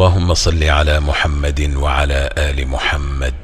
اللهم صل على محمد وعلى آل محمد.